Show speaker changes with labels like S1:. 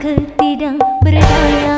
S1: ketidakberdaya